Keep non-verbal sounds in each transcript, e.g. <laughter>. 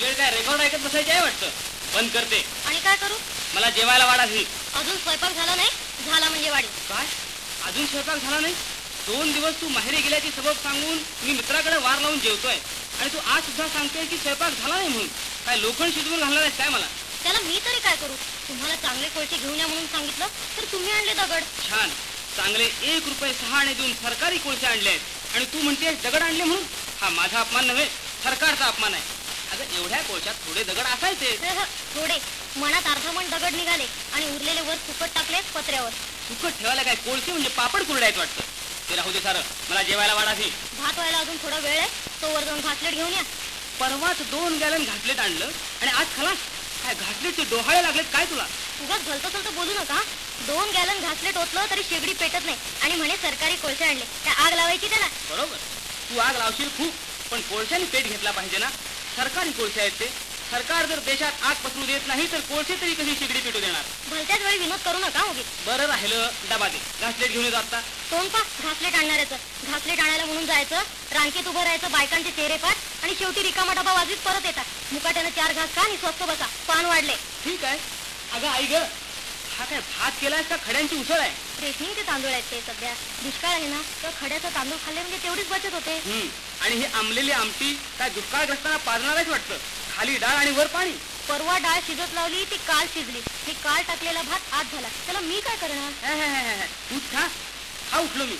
काय? रेकॉर्ड ऐकत बसायचे आहे वाटतं. बंद करते. आणि काय करू? मला जेवायला वाढा घरी अजून स्वयंपाक झाला नाही? झाला म्हणजे वाढी. काय? अजून स्वयंपाक झाला नाही? दोन दिवस तू माहेरी गेल्याची सबब सांगून मी मित्राकडे वार लावून जेवतोय. आणि तू आज सुद्धा सांगतोय की स्वयंपाक झाला नाही म्हणून. काय लोखंड शिजवून घालणार आहेस काय मला? त्याला मी तरी काय करू? तुम्हाला चांगले कोळसे घेऊन या म्हणून सांगितलं तर तुम्ही आणले दगड. छान. चांगले एक रुपये सहा आणे देऊन सरकारी कोळसे आणले आहेत. आणि तू म्हणतेस दगड आणले म्हणून? हा माझा अपमान नव्हे सरकारचा अपमान आहे. अगं एवढ्या कोळशात थोडे दगड असायचे. <laughs> थोडे. मनात अर्धमण दगड निघाले आणि उरलेले वर फुकट टाकले पत्र्यावर. फुकट ठेवायला काय कोळसे म्हणजे पापड कुरडे आहेत वाटतं? ते राहू दे सारं. मला जेवायला वाढा घे भात व्हायला अजून थोडा वेळ आहे. तो वर जाऊन घासलेट घेऊन या. परवाच दोन गॅलन घातलेत आणलं आणि आज खलास काय घातलेचे डोहाळे लागलेत काय तुला? उगाच भलतं चलतं बोलू नका. दोन गॅलन घासलेट ओतलं तरी शेगडी पेटत नाही. आणि म्हणे सरकारी कोळसे आणले. त्या आग लावायची त्याला. बरोबर. तू आग लावशील खूप. पण कोळशाने पेट घेतला पाहिजे ना. सरकारी कोळसे आहेत ते. सरकार जर देशात आग पसरू देत नाही तर कोळसे तरी कशी शिगडी पेटू देणार? भलत्याच वेळी विनोद करू नका उगीच. बरं राहिलं डबा दे. घासलेट घेऊन येतो आता तोंड पा घासलेट आणणाऱ्याचं. घासलेट आणायला म्हणून जायचं रांकेत उभं राहायचं बायकांचे चेहरे पाठ आणि शेवटी रिकामा डबा वाजवीत परत येतात. मुकाट्यानं चार घास खा आणि स्वस्त बसा. पान वाढले. ठीक आहे. अगं आई ग हा काय भात केलायस का खड्यांची उसळ आहे? रेशनिंग ते तांदूळ आहेत ते सध्या. दुष्काळ आहे ना तर खड्याचं तांदूळ खाल्ले म्हणजे तेवढीच बचत होते. हम्म. आणि ही आंबलेली आमटी काय दुष्काळग्रस्तांना पाजणारच वाटतं. खाली डाळ आणि वर पाणी. परवा डाळ शिजत लावली ती काल शिजली. मी काल टाकलेला भात आज झाला. त्याला मी काय करणार? हे, हे, हे, हे. उठ खा. हा उठलो मी.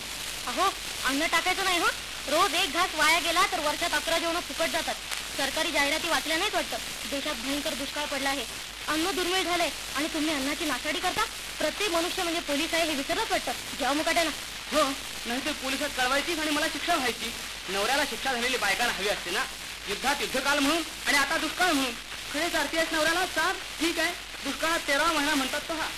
अहो अन्न टाकायचं नाही हो रोज एक घास वाया गेला तर वर्षात अकरा जेवण फुकट जातात. सरकारी जाहिराती वाचल्या नाहीत वाटतं. देशात भयंकर दुष्काळ पडला आहे. अन्न दुर्मिळ झालंय आणि तुम्ही अन्नाची नासाडी करता? प्रत्येक मनुष्य म्हणजे पोलीस आहे हे विसरच वाटतं. जेव्हा मुकाट्यानं हो नाहीतर पोलिसात कळवायची आणि मला शिक्षा व्हायची. नवऱ्याला शिक्षा झालेली बायकाला हवी असते ना? युद्धात युद्धकाल म्हणून आणि आता दुष्काळ म्हणून. खरेच आरती आहेस नवऱ्याला? साथ ठीक आहे. दुष्काळात तेरा महिना म्हणतात तो हा.